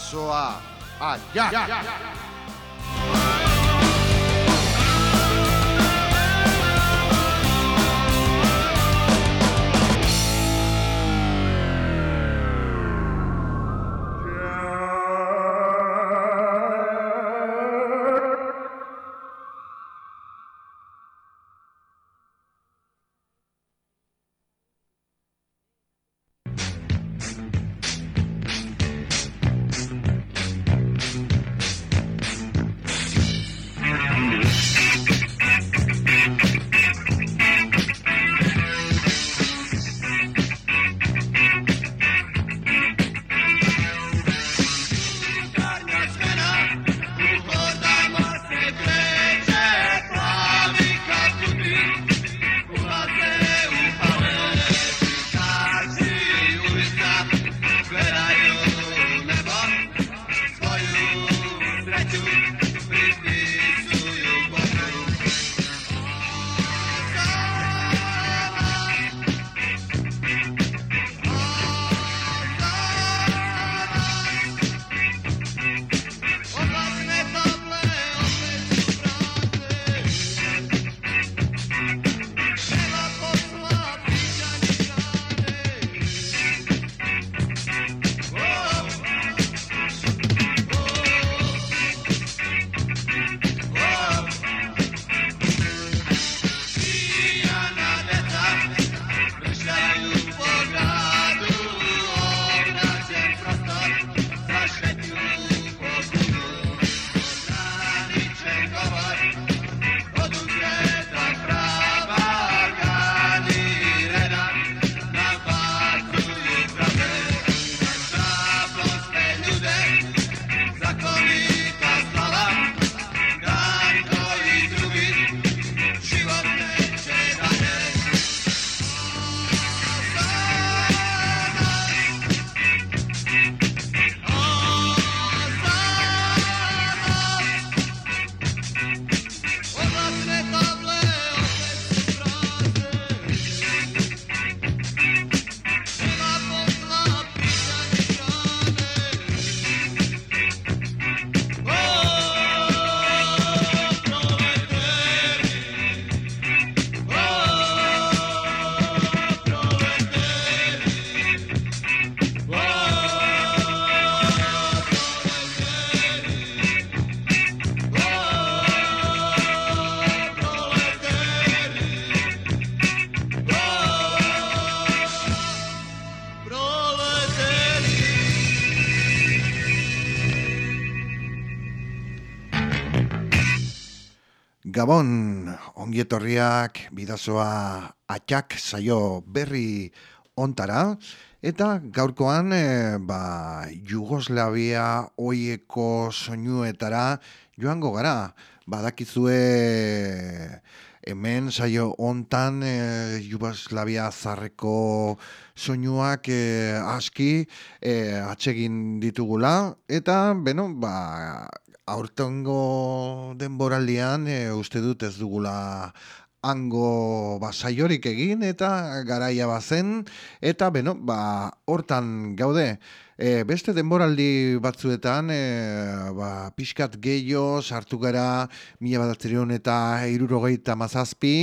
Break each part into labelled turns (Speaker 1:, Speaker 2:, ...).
Speaker 1: bidazoa aia! Gabon, ongietorriak bidazoa atxak saio berri ontara, eta gaurkoan e, ba, Jugoslavia oieko soinuetara joango gara, badakizue hemen saio ontan e, Jugoslavia zarreko soinuak e, aski e, atsegin ditugula, eta beno, ba, aurtengo denboraldian e, uste dut ez dugula hango ba, saiorik egin eta garaia bazen. Eta beno, ba, hortan gaude. E, beste denboraldi batzuetan, e, ba, pixkat gehiago sartu gara mila badatzerion eta irurogeita mazazpi,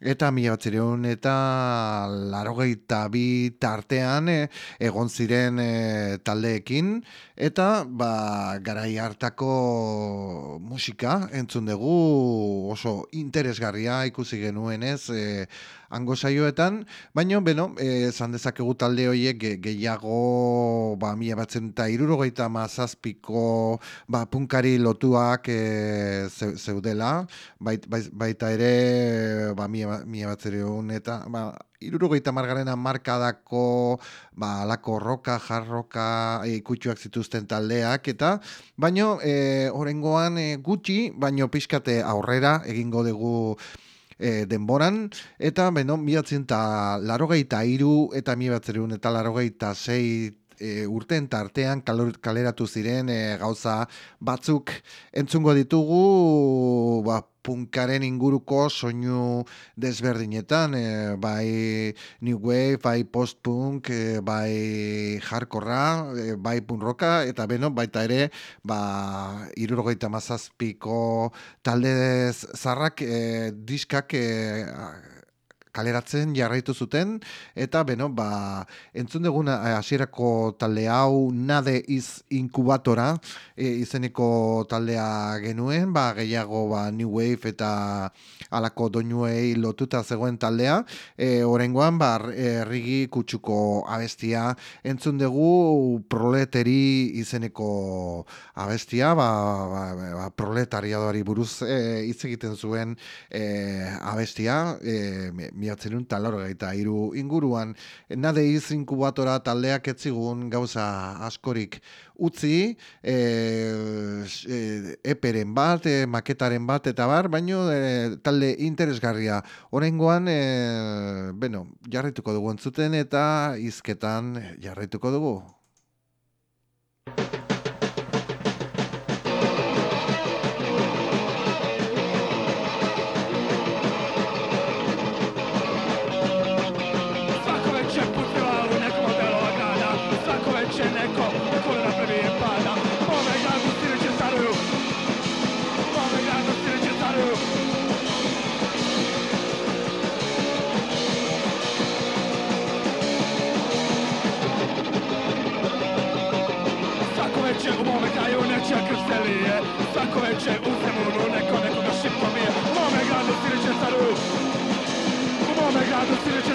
Speaker 1: eta mila batzereun eta larogeita bi tartean e, egon ziren e, taldeekin eta ba, garai hartako musika entzun dugu oso interesgarria ikusi genuen ez e, ango saioetan, baina beno, e, zan dezakegu talde horiek gehiago ba, mila batzen eta irurogeita mazazpiko ba, punkari lotuak e, zeudela, bait, baita ere ba, mila mila bat eta ba, irurogeita margarena markadako ba, alako roka, jarroka e, ikutsuak zituzten taldeak eta baino e, orengoan e, gutxi, baino pixkate aurrera egingo dugu e, denboran, eta beno, miatzen eta larogeita iru eta mi eta larogeita zei e, urten tartean kaleratu ziren e, gauza batzuk. Entzungo ditugu
Speaker 2: ba, punkaren inguruko soinu desberdinetan, e, bai New Wave, bai post-punk, e, bai hardcorra, e, bai punroka, eta beno, baita ere, ba, irurogeita mazazpiko talde zarrak e, diskak e, kaleratzen jarraitu zuten. Eta beno ba entzun duguna eh, hasierako talde hau nade iz inkubatora e, izeneko taldea genuen. Ba gehiago ba new wave eta alako doinuei lotuta zegoen taldea. E, oraingoan ba herrigi kutsuko abestia. Entzun dugu proleteri izeneko abestia. Ba, ba, ba proletariadoari buruz e, hitz egiten zuen e, abestia. E, miatzerun talor eta iru inguruan nade iz inkubatora taldeak etzigun gauza askorik utzi e, e, eperen bat, e, maketaren bat eta bar, baino e, talde interesgarria Horengoan, e, bueno, jarraituko dugu entzuten eta hizketan jarraituko dugu.
Speaker 1: Sakovice u Zemunu neko nekoga šipa mije U mome gradu siriće caru. U mome gradu siriće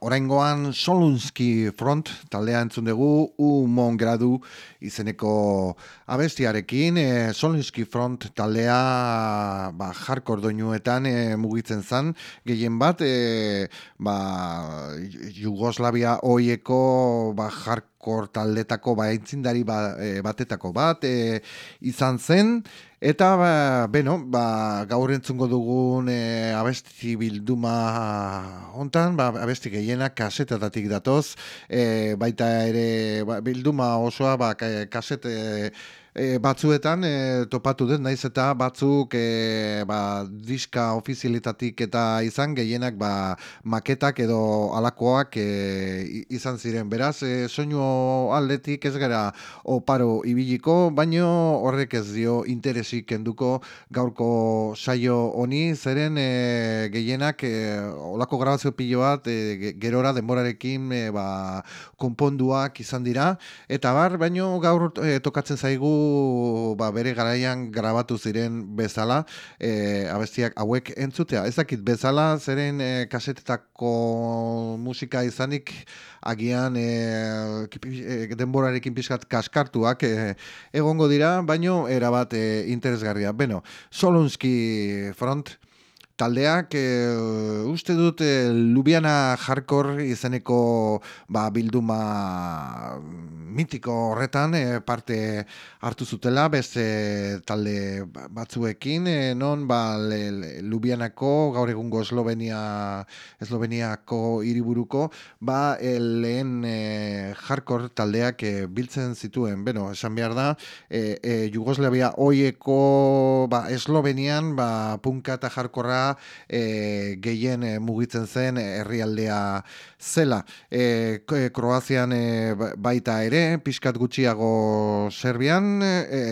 Speaker 1: oraingoan Solunski Front taldea entzun dugu U Mon Gradu izeneko abestiarekin. E, Solunski Front taldea ba hardcore doinuetan e, mugitzen zan gehien bat e, ba Jugoslavia hoieko ba hardcore taldetako ba entzindari ba, e, batetako bat e, izan zen. Eta, ba, beno, ba, gaur entzungo dugun e, abesti bilduma hontan, ba, abesti gehienak kasetetatik datoz, e, baita ere ba, bilduma osoa ba, kasete e, batzuetan e, topatu den naiz eta batzuk e, ba, diska ofizialitatik eta izan gehienak ba, maketak edo alakoak e, izan ziren. Beraz e, soinu aldetik ez gara oparo ibiliko baino horrek ez dio interesik kenduko gaurko saio honi. Zeren e, gehienak e, olako grabazio pilo bat e, gerora denborarekin e, ba, konponduak izan dira. Eta bar baino gaur e, tokatzen zaigu ba, bere garaian grabatu ziren bezala e, abestiak hauek entzutea. Ezakit bezala zeren e, kasetetako musika izanik agian e, denborarekin pixkat kaskartuak e, egongo dira, baino erabat e, interesgarria. Beno, Solunski front, taldeak e, uste dut e, Lubiana Hardcore izeneko ba, bilduma mitiko horretan e, parte hartu zutela beste talde batzuekin e, non ba, le, Lubianako gaur egungo Eslovenia Esloveniako hiriburuko ba e, lehen e, Hardcore taldeak e, biltzen zituen. Beno, esan behar da e, Jugoslavia hoieko ba, Eslovenian ba, punka eta Hardcorea e, gehien e, mugitzen zen herrialdea zela. E, Kroazian e, baita ere, pixkat gutxiago Serbian, e,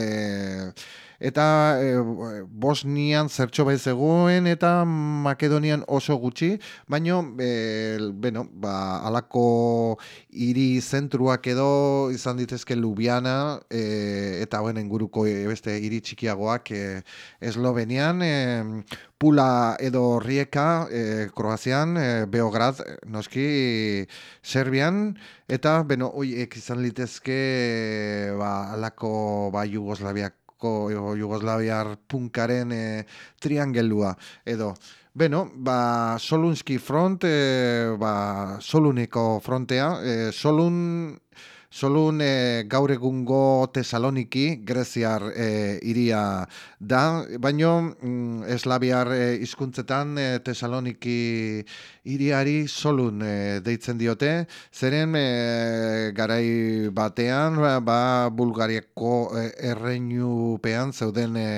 Speaker 3: eta e, Bosnian zertxo bai zegoen eta Makedonian oso gutxi, baino e, bueno, ba, alako hiri zentruak edo izan ditezke Lubiana e, eta bueno, inguruko e, beste hiri txikiagoak e, Eslovenian, e, Pula edo Rieka, e, Kroazian, e, Beograd, noski Serbian, eta, beno, oiek izan litezke, ba, alako, ba, Jugoslaviako, Jugoslaviar punkaren e, triangelua, edo, Beno, ba, Solunski front, e, ba, Soluneko frontea, e, Solun Solun e, gaur egungo Tesaloniki, Greziar e, iria da, baino mm, eslabiar e, hizkuntzetan e, Tesaloniki iriari Solun e, deitzen diote, zeren e, garai batean, ba, ba Bulgariako e, erreinupean zeuden e,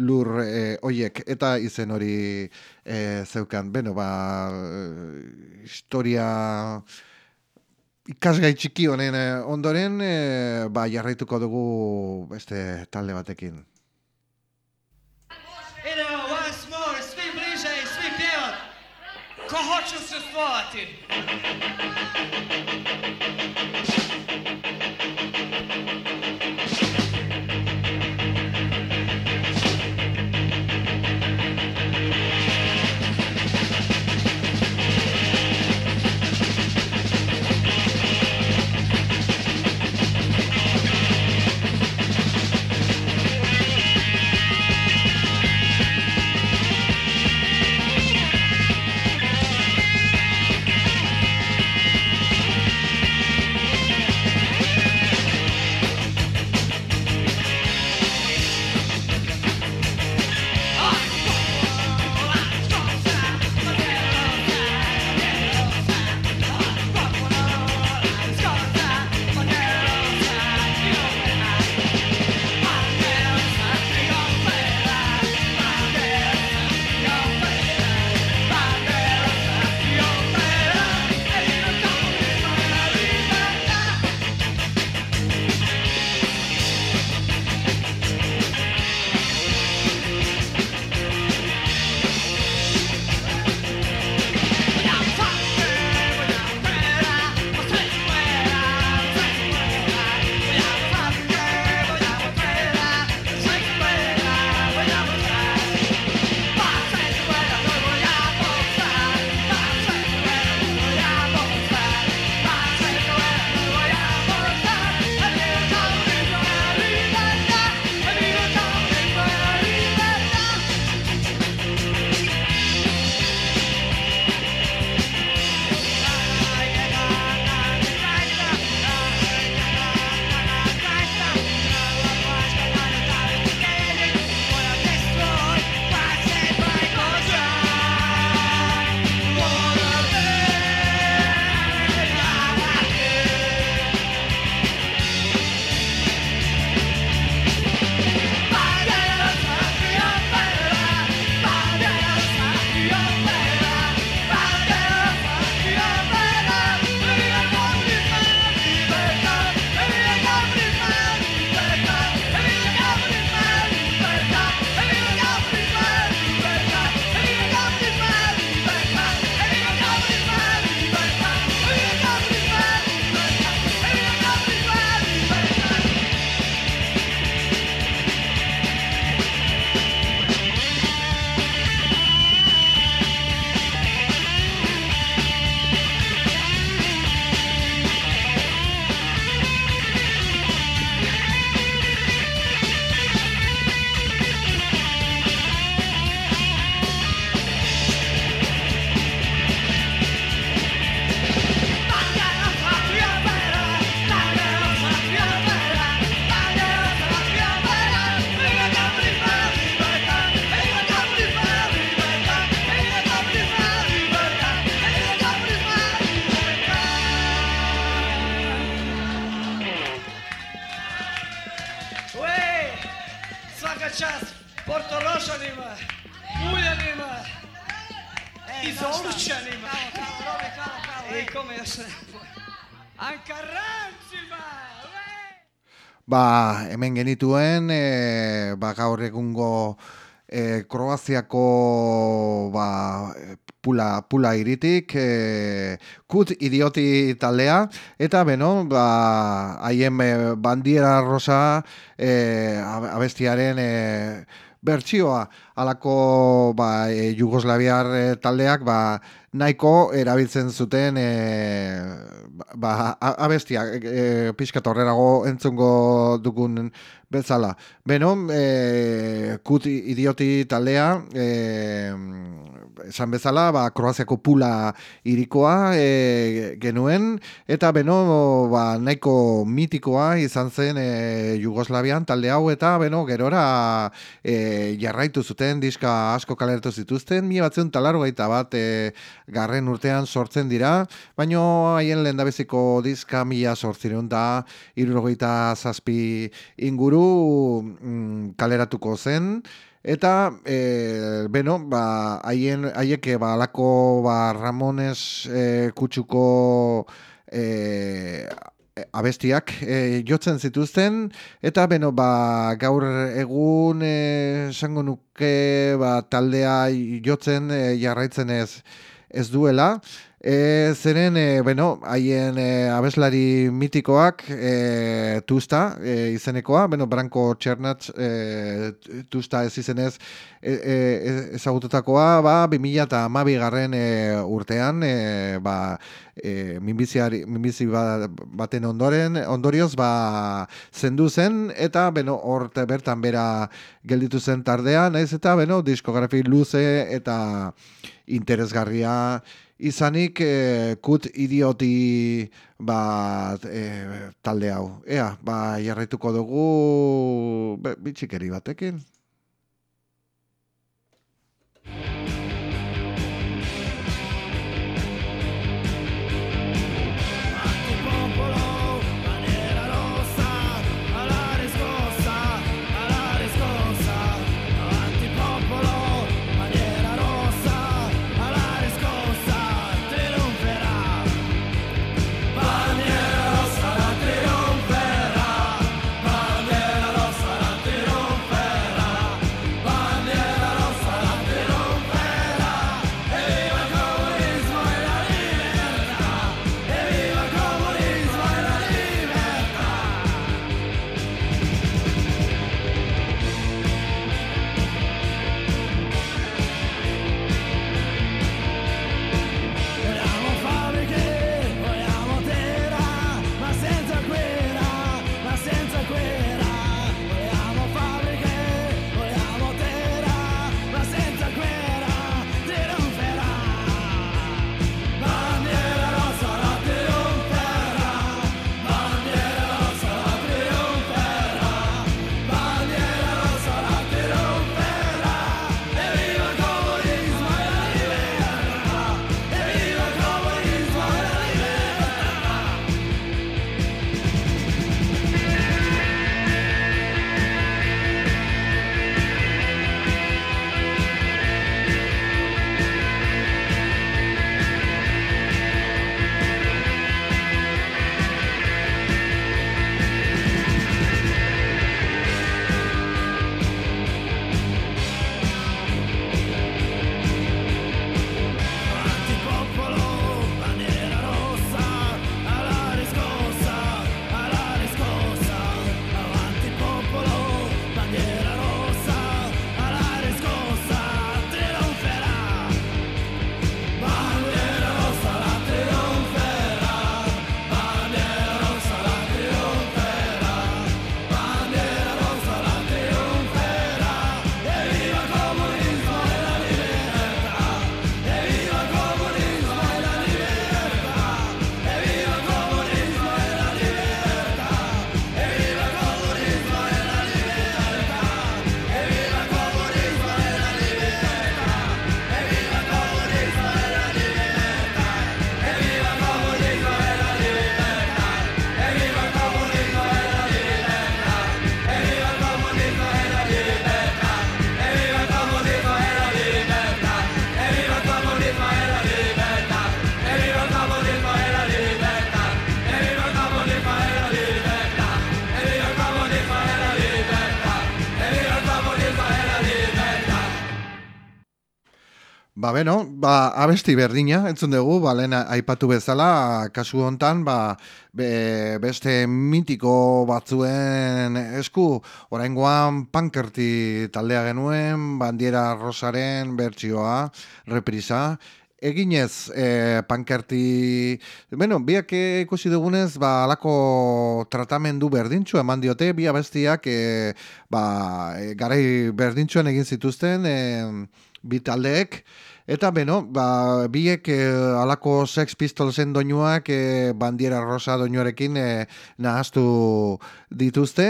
Speaker 3: lur e, oiek, eta izen hori e, zeukan, beno, ba, historia ikasgai txiki honen eh, ondoren eh, ba jarraituko dugu beste talde batekin. Ko hoću se svati?
Speaker 1: Genituen, e, ba, gaur egungo e, Kroaziako ba, pula, pula iritik, e, kut idioti taldea, eta beno, ba, haien e, bandiera rosa e, abestiaren e, bertsioa alako ba, e, Jugoslaviar taldeak ba, nahiko erabiltzen zuten e, ba, abestia e, pixka torrerago entzungo dugun bezala. Beno, e, kut idioti taldea, e, esan bezala, ba, Kroaziako pula irikoa e, genuen, eta beno, ba, nahiko mitikoa izan zen e, Jugoslavian talde hau, eta beno, gerora e, jarraitu zuten, diska asko kalertu zituzten, mi batzen talarro gaita bat e, garren urtean sortzen dira, baino haien lehen dabeziko diska mila sortzireun da, irurogeita zazpi inguru mm, kaleratuko zen, Eta, e, beno, ba, haien, haiek, ba, alako, ba, Ramones e, kutsuko e, abestiak e, jotzen zituzten, eta, beno, ba, gaur egun, esango nuke, ba, taldea jotzen e, jarraitzen ez, ez duela, E, zeren, e, bueno, haien e, abeslari mitikoak e, tuzta e, izenekoa, bueno, Branko Txernatz e, tuzta ez izenez e, e, ezagututakoa, ba, 2000 eta garren e, urtean, e, ba, e, minbizi ba, baten ondoren, ondorioz, ba, zendu zen, eta, beno, horte bertan bera gelditu zen tardea, naiz eta, beno, diskografi luze eta interesgarria izanik e, kut idioti bat e, talde hau. Ea, ba, jarraituko dugu bitxikeri batekin. Ba, abesti berdina, entzun dugu, ba, lehen aipatu bezala, kasu hontan, ba, beste mitiko batzuen esku, oraingoan pankerti taldea genuen, bandiera rosaren bertsioa, reprisa, Eginez, e, pankerti, bueno, biak ikusi dugunez, ba, alako tratamendu berdintxu eman diote, bi abestiak, e, ba, e, garai berdintxuan egin zituzten, e, bi taldeek, Eta beno, ba, biek eh, alako Sex Pistolsen doinuak eh, bandiera rosa doinuarekin eh, nahaztu dituzte.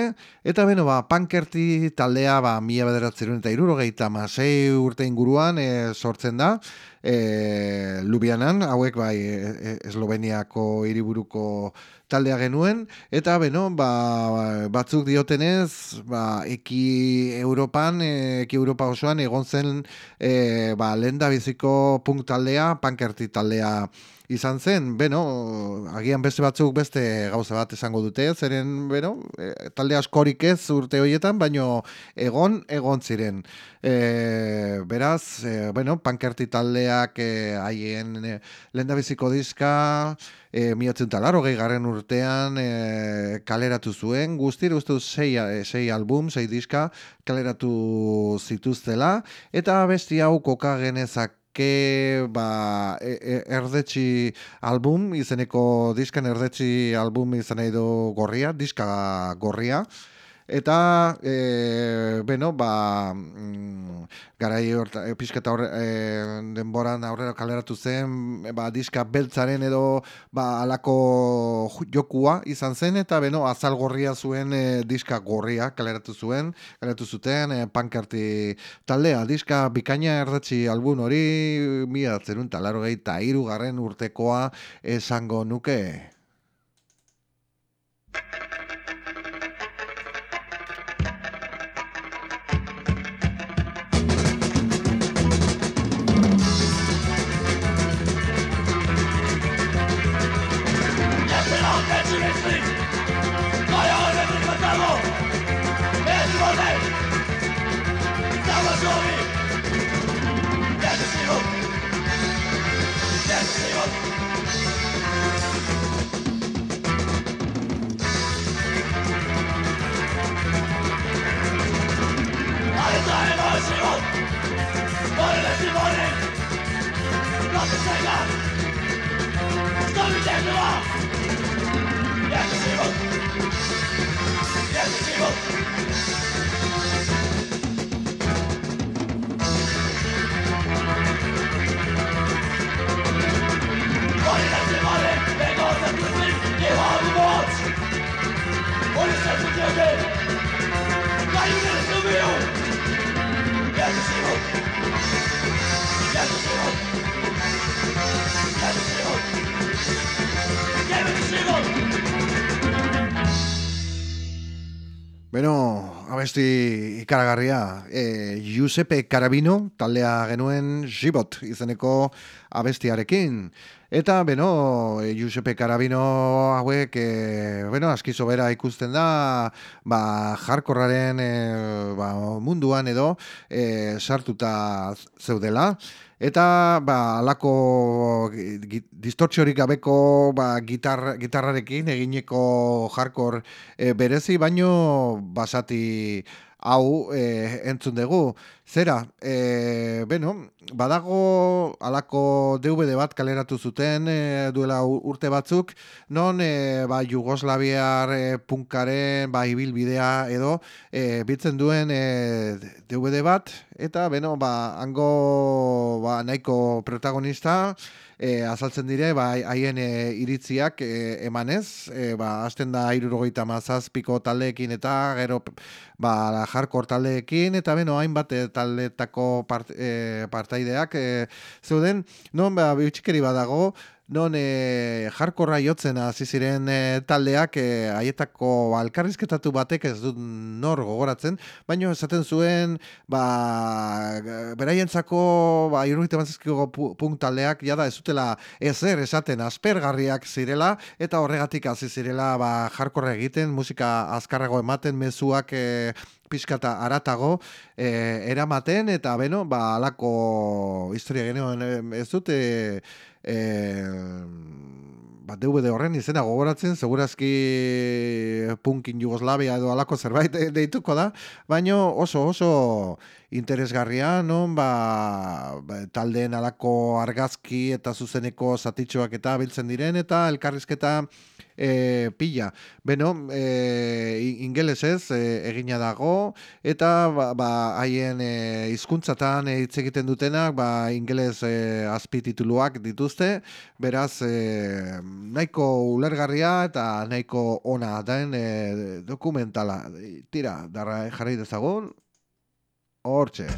Speaker 1: Eta beno, ba, pankerti taldea ba, mila bederatzerun eta irurogeita masei urte inguruan eh, sortzen da. E, Lubianan, hauek bai e, Esloveniako hiriburuko taldea genuen, eta beno, ba, batzuk diotenez, ba, eki Europan, eki Europa osoan, egon zen e, ba, lehen da biziko punk taldea, pankerti taldea izan zen, beno, agian beste batzuk beste gauza bat esango dute, zeren, beno, e, talde askorik ez urte horietan, baino egon, egon ziren. E, beraz, e, bueno, pankerti taldeak e, haien e, lendabiziko diska, e, miatzen talaro gehi urtean e, kaleratu zuen, guztir uste sei, e, sei album, sei diska kaleratu zituztela, eta besti hau koka genezak ke ba, e, e, erdetxi album, izeneko diskan erdetxi album izan du gorria, diska gorria, Eta, e, beno, ba, mm, garai horta, e, pixketa hor, e, denboran aurrera kaleratu zen, ba, diska beltzaren edo, ba, alako jokua izan zen, eta, beno, azal gorria zuen e, diska gorria kaleratu zuen, kaleratu zuten, e, pankarti taldea, diska bikaina erdatzi albun hori, mi atzerun talaro gehi, eta irugarren urtekoa esango nuke. Yes, Steve! Bueno, abesti ikaragarria, e, Giuseppe Carabino, taldea genuen Gibot izeneko abestiarekin. Eta, beno, e, Giuseppe Carabino hauek, e, bueno, askizo bera ikusten da, ba, jarkorraren e, ba, munduan edo e, sartuta zeudela. Eta ba alako distortziorik gabeko ba, gitar, gitarrarekin egineko hardcore e, berezi baino basati hau e, entzun dugu. Zera, e, beno, badago alako DVD bat kaleratu zuten e, duela urte batzuk, non e, ba, Jugoslaviar e, punkaren ba, ibilbidea edo e, bitzen duen e, DVD bat, eta beno, ba, hango ba, nahiko protagonista, e, azaltzen dire, ba, haien e, iritziak e, emanez, e, ba, azten da irurogeita mazazpiko taldeekin eta gero ba, jarkor taldeekin, eta beno, hainbat e, taldetako part, e, partaideak e, zeuden, non, ba, bitxikeri badago, non e, jarkorra jotzen hasi ziren e, taldeak e, haietako alkarrizketatu batek ez dut nor gogoratzen, baino esaten zuen ba, beraientzako ba, irurgite mazizkiko punk taldeak jada ez zutela ezer esaten aspergarriak zirela eta horregatik hasi zirela ba, jarkorra egiten, musika azkarrago ematen mezuak e, pixkata aratago e, eramaten eta beno, ba, alako historia genuen ez dute e, ba, DVD horren izena gogoratzen, segurazki punkin Jugoslavia edo alako zerbait deituko da, baino oso oso interesgarria, non, ba, ba, taldeen alako argazki eta zuzeneko zatitxoak eta biltzen diren, eta elkarrizketa e, pila. Beno, e, ingeles ez, e, egina dago, eta ba, ba, haien e, izkuntzatan hitz egiten dutenak, ba, ingeles e, azpitituluak dituzte, beraz, e, nahiko ulergarria eta nahiko ona den e, dokumentala. Tira, darra jarri dezagun, hortxe.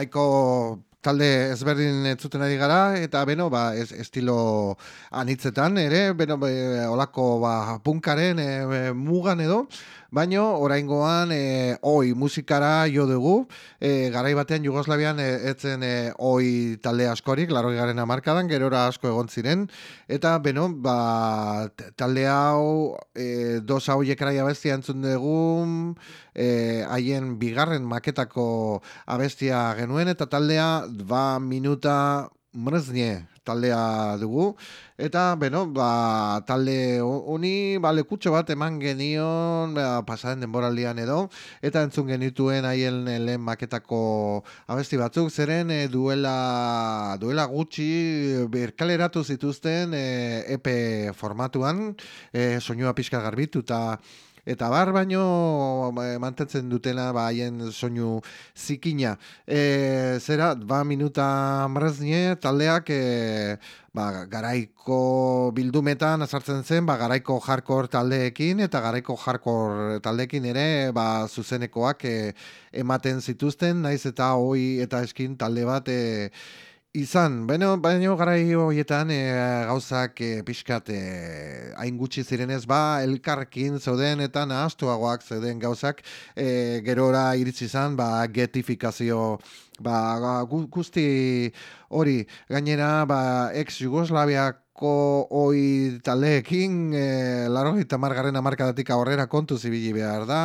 Speaker 1: Nahiko talde ezberdin etzuten ari gara, eta beno, ba, ez, estilo anitzetan, ere, beno, be, olako ba, punkaren e, mugan edo, baino oraingoan e, oi musikara jo dugu, e, garai batean Jugoslavian e, etzen e, oi talde askorik, laroi garen amarkadan, gerora asko egon ziren, eta beno, ba, talde hau e, dos hau jekrai abestia entzun dugu, e, haien bigarren maketako abestia genuen, eta taldea ba minuta mreznie taldea dugu. Eta, beno, ba, talde honi, ba, lekutxo bat eman genion, ba, pasaren denboraldian edo, eta entzun genituen haien lehen maketako abesti batzuk, zeren e, duela, duela gutxi berkaleratu zituzten e, EP formatuan, e, soinua pixka garbitu, eta eta bar baino ba, mantentzen dutena ba haien soinu zikina. E, zera ba minuta marraznie taldeak e, ba, garaiko bildumetan azartzen zen ba garaiko hardcore taldeekin eta garaiko hardcore taldeekin ere ba zuzenekoak e, ematen zituzten naiz eta hoi eta eskin talde bat e, izan, baina baino garai horietan e, gauzak e, pixkat e, hain gutxi zirenez ba elkarrekin zeuden eta nahaztuagoak zeuden gauzak. E, gerora iritsi izan ba getifikazio ba guzti hori. Gainera ba ex Ko oi taleekin e, laro eta margarren amarkadatik aurrera kontu zibili behar da,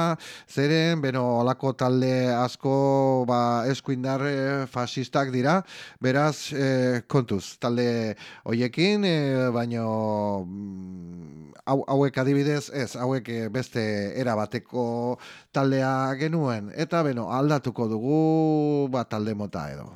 Speaker 1: zeren, beno, olako talde asko ba, eskuindar e, fasistak dira, beraz, e, kontuz, talde hoiekin, e, baino mm, hau, hauek adibidez, ez, hauek beste era bateko taldea genuen, eta, beno, aldatuko dugu, ba, talde mota edo.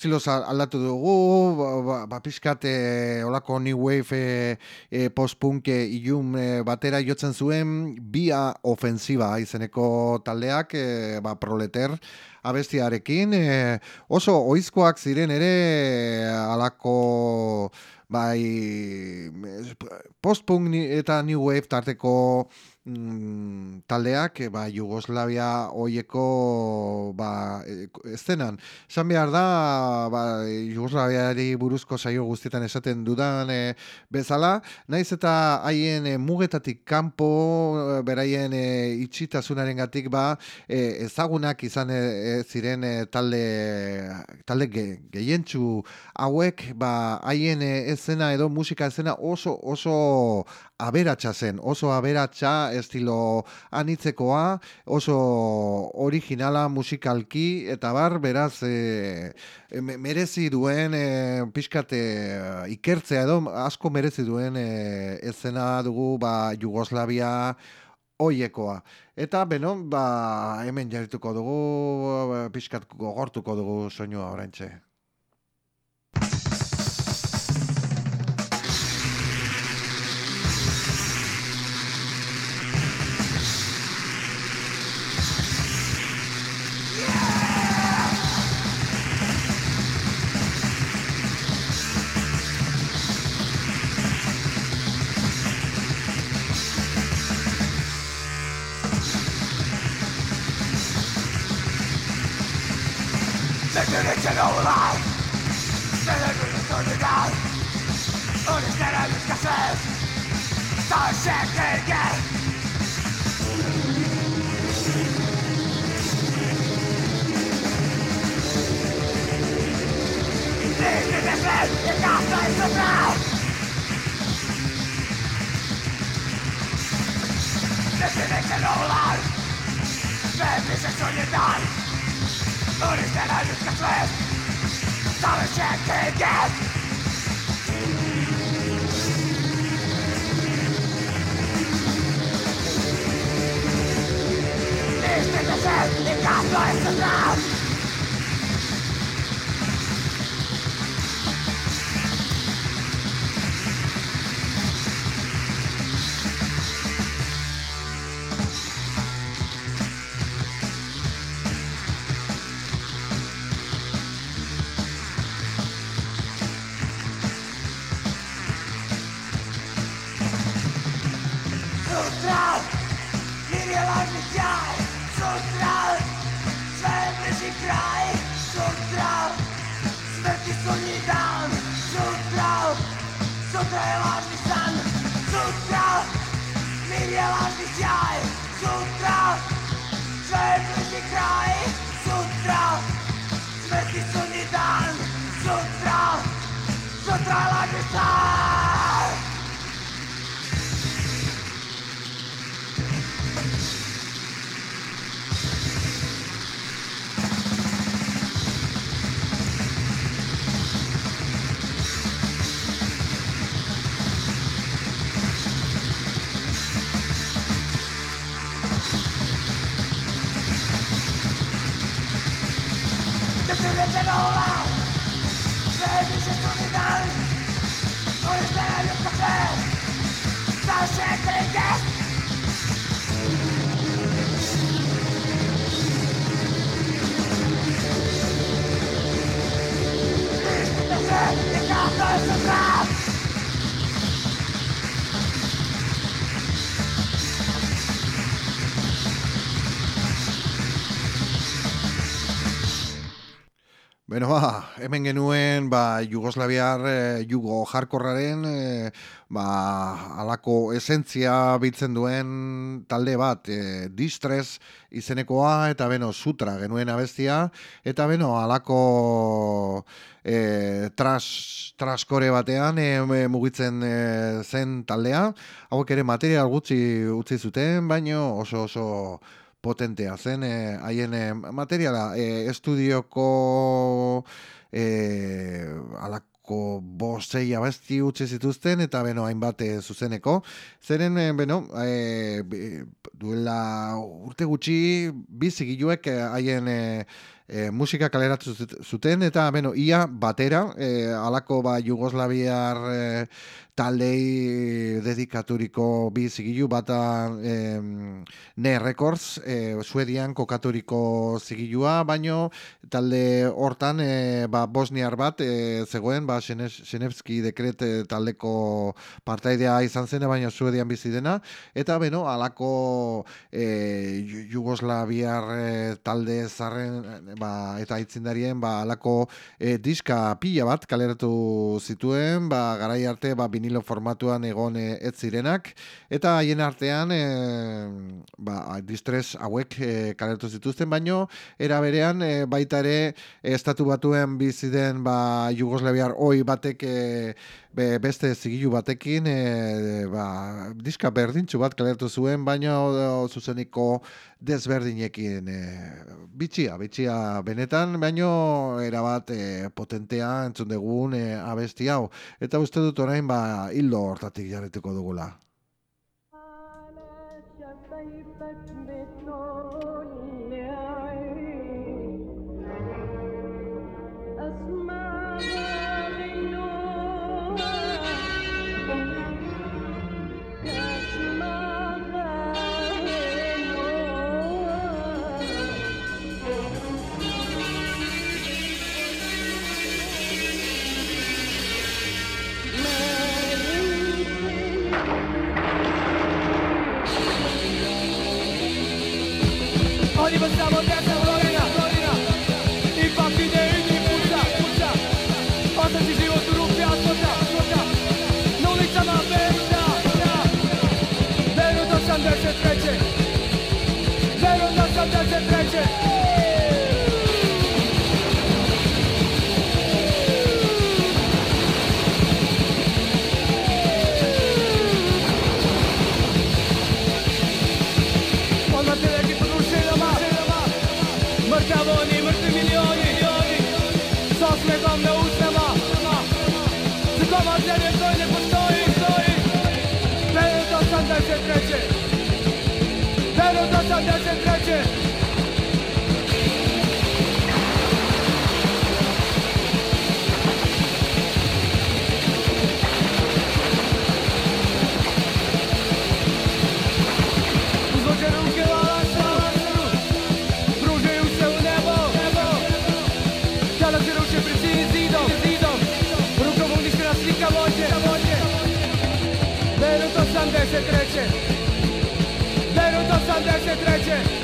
Speaker 1: Estiloz aldatu dugu, ba, ba, ba pizkate olako new wave e, e, post-punk ilum e, batera jotzen zuen, bia ofensiba izeneko taldeak, e, ba, proleter, abestiarekin, e, oso oizkoak ziren ere alako bai post-punk eta new wave tarteko mm, taldeak ba, Jugoslavia hoieko ba, estenan. Esan behar da, ba, Jugoslaviari buruzko saio guztietan esaten dudan e, bezala, naiz eta haien e, mugetatik kanpo, e, beraien e, itxitasunaren gatik ba, e, ezagunak izan e, ziren e, talde, talde ge, gehientzu hauek, ba, haien e, ezena edo musika ezena oso, oso aberatsa zen, oso aberatsa estilo anitzekoa, oso originala musikalki, eta bar, beraz, e, merezi duen, e, pixkate, ikertzea edo, asko merezi duen e, ezena dugu, ba, Jugoslavia, oiekoa. Eta, beno, ba, hemen jarrituko dugu, pixkat gogortuko dugu soinua oraintxe. kraj Sutra. Smrti sudnji dan Sutra. Sutra je lažni san
Speaker 4: Sutra. Mir je lažni sjaj Sutra. Sve je bližnji kraj Sutra. Smrti sudnji dan Sutra. Sutra je lažni san. aula Cheio de oportunidades No espelho café Só se acredita Yeah, you got those around
Speaker 1: Bueno, ba, hemen genuen ba, Jugoslaviar e, Jugo jarkorraren e, ba, alako esentzia bitzen duen talde bat, e, Distress izenekoa eta beno Sutra genuen abestia eta beno alako e, tras, traskore batean e, mugitzen e, zen taldea, hauek ere material gutxi utzi zuten, baino oso oso potentea zen eh, haien e, materiala e, estudioko e, alako bostei abesti utzi zituzten eta beno hainbat zuzeneko. Zeren e, beno e, duela urte gutxi bizigiluek haien e, musika kaleratu zuten eta beno ia batera e, alako ba Jugoslaviar e, taldei dedikaturiko bi zigilu bata e, ne records e, suedian kokaturiko zigilua baino talde hortan e, ba, bosniar bat e, zegoen ba, Senevski dekret taldeko partaidea izan zen baino suedian bizi dena. Eta beno alako e, Jugoslaviar e, talde zarren ba, eta itzindarien ba, alako e, diska pila bat kaleratu zituen ba, garai arte ba, vinilo formatuan egon e, ez zirenak. Eta haien artean e, ba, distres hauek e, kalertu zituzten baino era berean e, baita ere estatu batuen bizi den ba Jugoslaviar oi batek e, beste zigilu batekin e, ba, diska berdintxu bat kalertu zuen baino zuzeniko desberdinekin e, bitxia, bitxia benetan, baino erabat e, potentea entzun dugun e, abesti hau. Eta uste dut orain ba, hildo hortatik jarretuko dugula. 83. Beirut 83.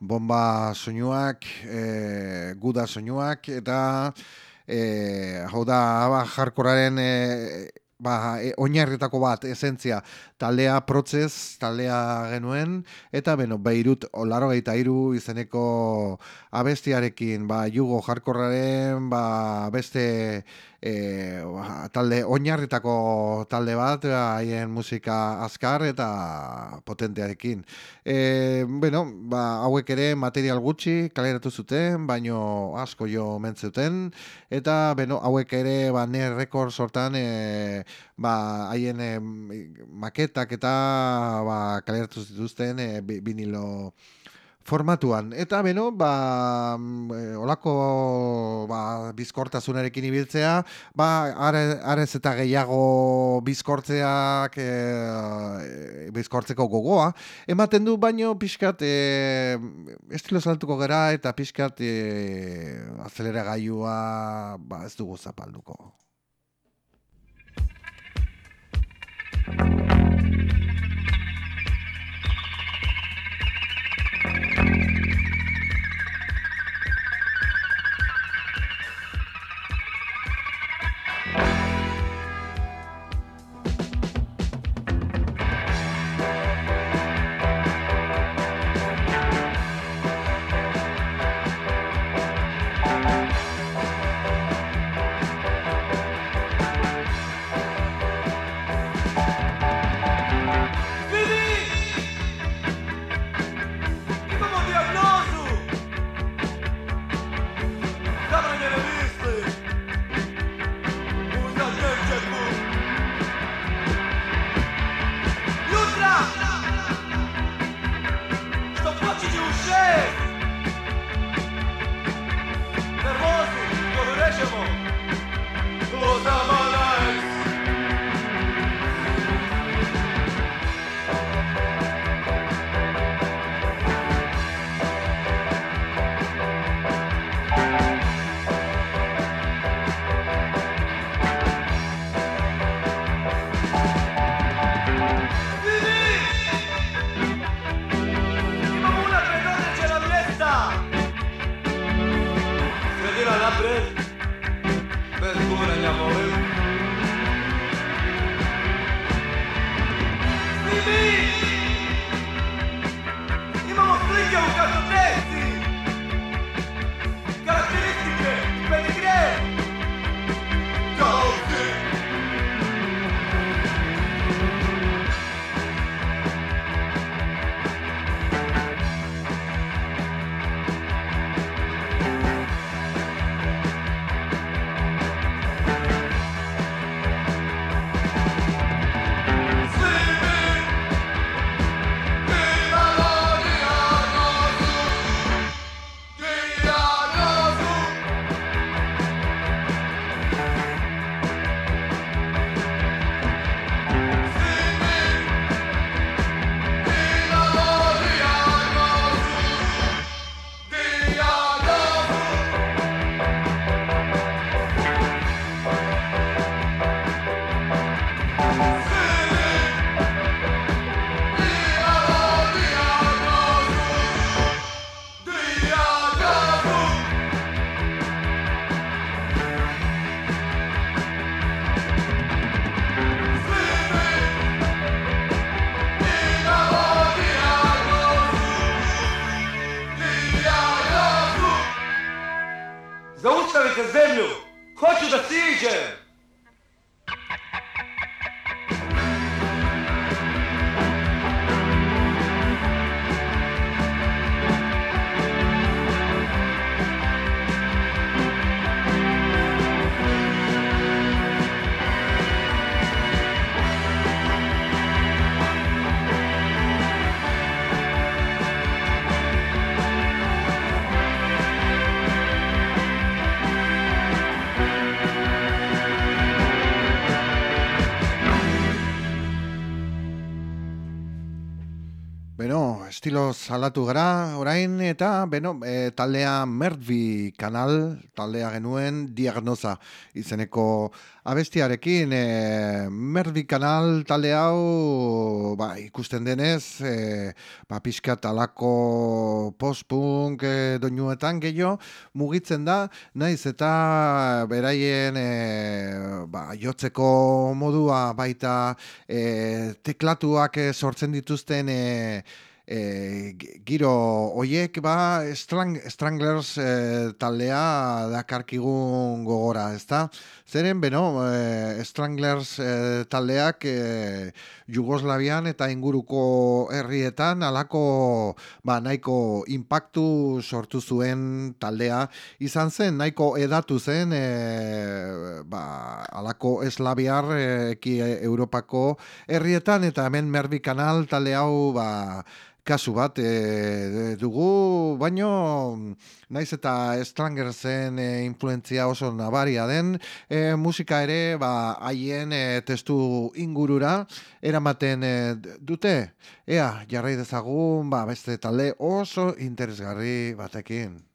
Speaker 1: Bomba soinuak, e, guda soinuak, eta e, hau da, ba, jarkoraren e, ba, e, oinarritako bat, esentzia, taldea protzez, taldea genuen, eta beno, beirut, olaro gaita iru izeneko abestiarekin, ba, jugo jarkorraren, ba, beste e, ba, talde oinarritako talde bat haien musika azkar eta potentearekin. E, bueno, ba, hauek ere material gutxi kaleratu zuten, baino asko jo mentzuten eta beno, hauek ere ba, ne rekord sortan e, ba, haien e, maketak eta ba, kaleratu zituzten e, vinilo formatuan. Eta beno, ba, mm, eh, olako ba, bizkortasunarekin ibiltzea, ba, arez eta gehiago bizkortzeak e, bizkortzeko gogoa, ematen du baino pixkat e, estilo saltuko gera eta pixkat e, azelera gaiua ba, ez dugu zapalduko. Estilo salatu gara orain eta beno, e, taldea Merdvi kanal taldea genuen diagnoza izeneko abestiarekin. E, Merdvi kanal talde hau ba, ikusten denez e, ba, pixka talako postpunk e, doinuetan gehiago mugitzen da naiz eta beraien e, ba, jotzeko modua baita e, teklatuak sortzen dituzten e, e, giro hoiek ba strang, stranglers e, taldea dakarkigun gogora, ezta? Zeren beno, e, stranglers e, taldeak e, Jugoslavian eta inguruko herrietan alako ba, nahiko impactu sortu zuen taldea izan zen, nahiko edatu zen e, ba, alako eslabiar e, Europako herrietan eta hemen merbi kanal talde hau ba, kasu bat e, dugu, baino naiz eta Stranger zen e, influentzia oso nabaria den, e, musika ere ba, haien e, testu ingurura eramaten e, dute. Ea, jarrai dezagun, ba, beste talde oso interesgarri batekin.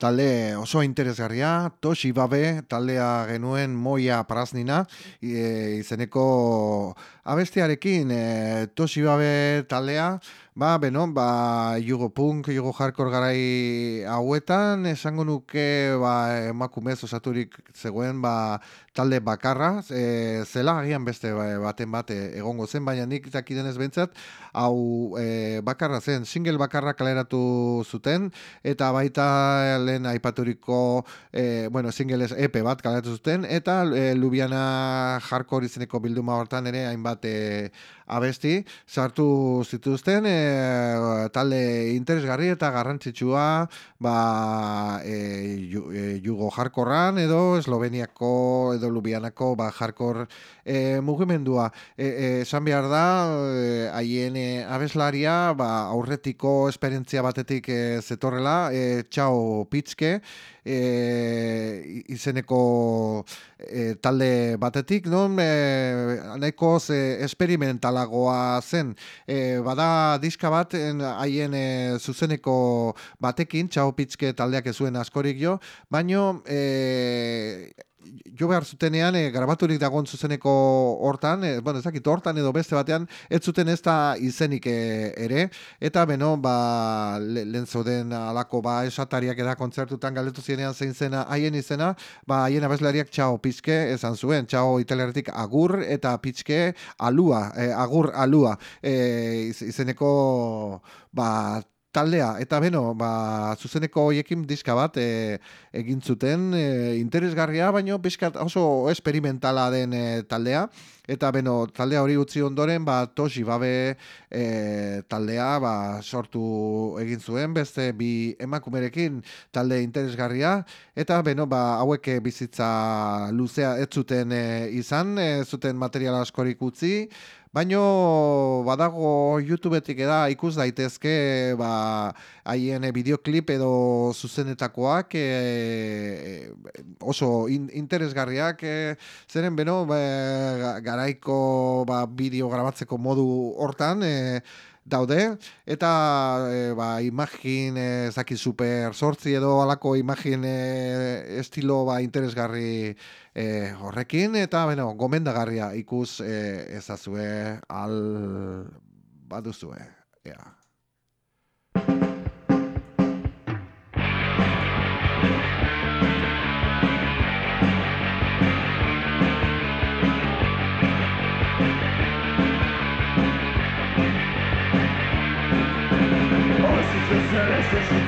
Speaker 1: Talde oso interesgarria, Toshi Babe, taldea genuen Moia Praznina, e, izeneko abestiarekin, e, Toshi Babe taldea, Ba, beno, ba, jugo punk, jugo hardcore garai hauetan, esango nuke, ba, emakumez osaturik zegoen, ba, talde bakarra, e, zela agian beste ba, baten bate egongo zen, baina nik zakidenez bentsat, hau e, bakarra zen, single bakarra kaleratu zuten, eta baita lehen aipaturiko, e, bueno, single EP bat kaleratu zuten, eta e, Lubiana hardcore izeneko bilduma hortan ere, hainbat e, abesti, sartu zituzten, e, talde interesgarri eta garrantzitsua ba, e, e, jugo jarkorran edo Esloveniako edo Lubianako ba, jarkor e, mugimendua. E, e, esan behar da, haien e, abeslaria ba, aurretiko esperientzia batetik e, zetorrela, e, txau pitzke, e, izeneko e, talde batetik, non e, nahiko ze esperimentalagoa zen. E, bada diska bat haien e, zuzeneko batekin, txau pitzke taldeak ez zuen askorik jo, baino e, jo behar zutenean, e, grabaturik dagoen zuzeneko hortan, e, bueno, ezakit hortan edo beste batean, ez zuten ez da izenik e, ere, eta beno, ba, le, lehen zoden alako, ba, esatariak eda kontzertutan galetu zienean zein zena haien izena, ba, haien abeslariak txao pizke, esan zuen, txao italiaretik agur eta pizke alua, e, agur alua, e, izeneko, ba, taldea. Eta beno ba zuzeneko hoiekin diska bat e, egin zuten e, interesgarria baino bizkat oso esperimentala den e, taldea. Eta beno taldea hori utzi ondoren ba tosi babe e, taldea ba sortu egin zuen beste bi emakumerekin talde interesgarria. Eta beno ba hauek bizitza luzea ez zuten e, izan e, zuten material askorik utzi Baino badago YouTubetik eda ikus daitezke ba haien bideoklip edo zuzenetakoak e, oso interesgarriak e, zeren beno ba, garaiko ba, bideo grabatzeko modu hortan e, daude. Eta e, ba imagin e, zaki super sortzi edo alako imagin e, estilo ba interesgarri e, horrekin eta bueno gomendagarria ikus e, ezazue al baduzue ja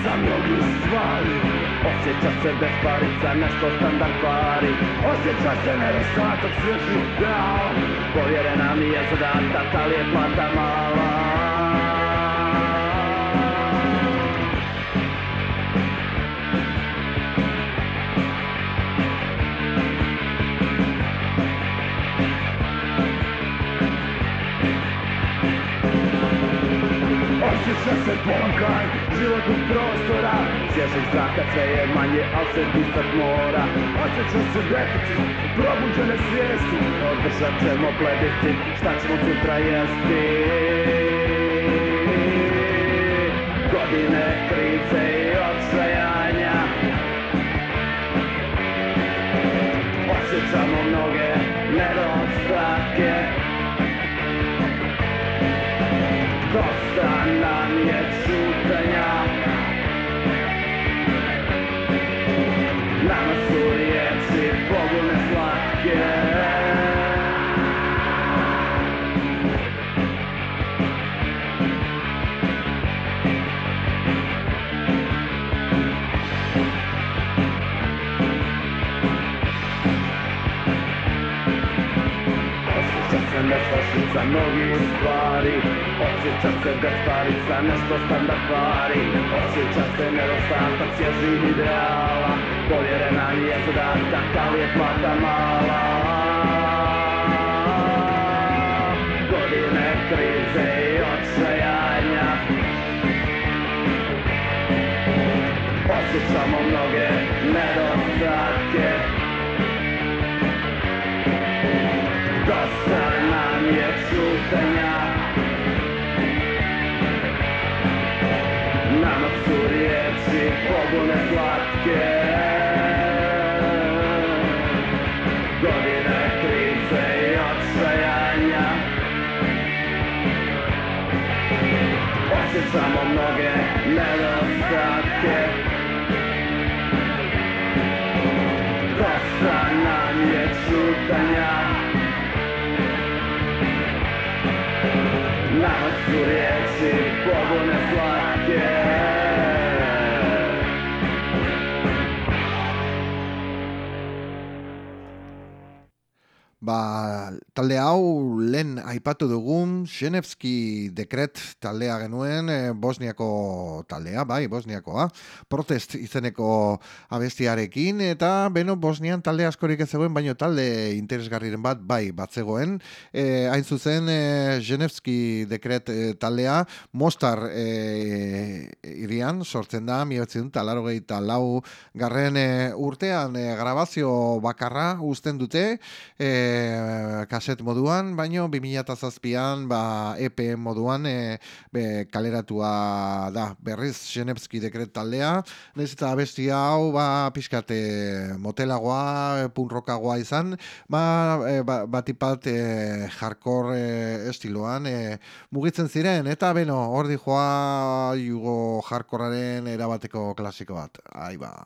Speaker 5: za mnogi stvari Osjeća se besparica, nešto standard kvari Osjeća se nedostatak svježih dao. Povjerena mi je zadatak, ali je plata mala. Osjeća se pomakaj životnog prostora. Svježih zraka sve je manje, al se disat mora. Osjeća se deficit probuđene svijesti. Održat ćemo plebiscit, šta ćemo sutra jesti? Godine krize Nestašica mnogih stvari. Osjeća se besparica, nešto standard kvari Osjeća se nedostatak svježih ideala. Povjerena je zadatak, ali je plata mala? Godine krize i očajanja Osjećamo mnoge nedostatke nam je čutanja Nama su riječi pobune slatke. Godine krize i odsajanja Osjećamo mnoge nedostatke lasso riesce il fuoco nel sua chiesa
Speaker 1: Bah, talde hau lehen aipatu dugun Xenevski dekret taldea genuen e, Bosniako taldea, bai, Bosniakoa, protest izeneko abestiarekin, eta beno Bosnian talde askorik ez zegoen, baino talde interesgarriren bat, bai, bat zegoen. E, hain zuzen, e, dekret e, taldea Mostar e, irian sortzen da, miotzen talaro gehi lau garren urtean e, grabazio bakarra uzten dute, e, kaset moduan, baino 2007an ba EP moduan e, be, kaleratua da. Berriz Genevski dekret taldea, nez eta besti hau ba pixkate motelagoa, punrokagoa izan, ba, e, ba batipat e, hardcore e, estiloan e, mugitzen ziren eta beno, hor joa jugo hardcorearen erabateko klasiko bat. Ai ba.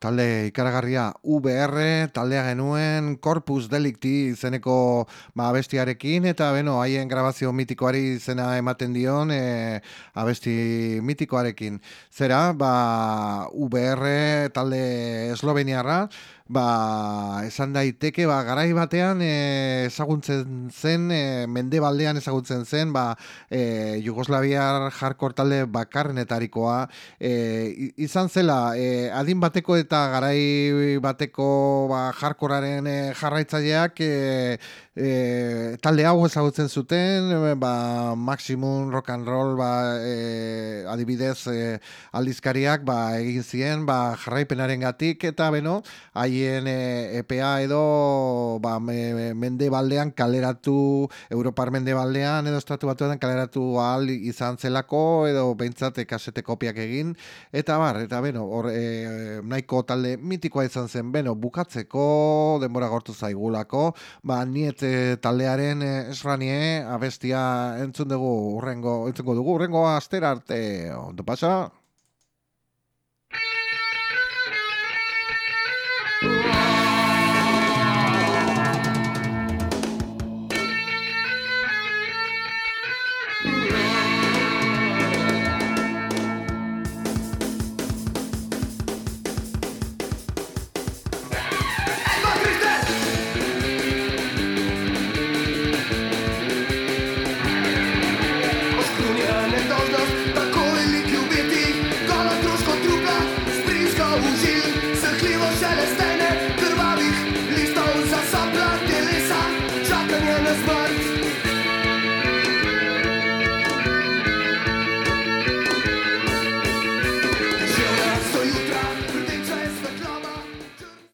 Speaker 1: Talde ikaragarria UBR, taldea genuen Corpus Delicti izeneko ba, abestiarekin, eta beno, haien grabazio mitikoari izena ematen dion e, abesti mitikoarekin. Zera, ba, UBR talde esloveniarra, ba, esan daiteke ba, garai batean e, ezaguntzen zen, e, mendebaldean ezaguntzen zen, ba, e, Jugoslaviar jarkor talde bakarrenetarikoa e, izan zela, e, adin bateko eta garai bateko ba, jarkoraren e, jarraitzaileak e, e, talde hau ezagutzen zuten, e, ba, maximum rock and roll ba, e, adibidez e, aldizkariak ba, egin ziren ba, jarraipenaren gatik, eta beno, haien e, EPA edo ba, me, mende baldean kaleratu, Europar mende baldean edo estatu batuetan kaleratu ahal izan zelako, edo behintzat kasete kopiak egin, eta bar, eta beno, hor, e, nahiko talde mitikoa izan zen, beno, bukatzeko, denbora gortu zaigulako, ba, niet taldearen eh, esranie abestia entzun dugu urrengo entzungo dugu urrengo astera arte ondo pasa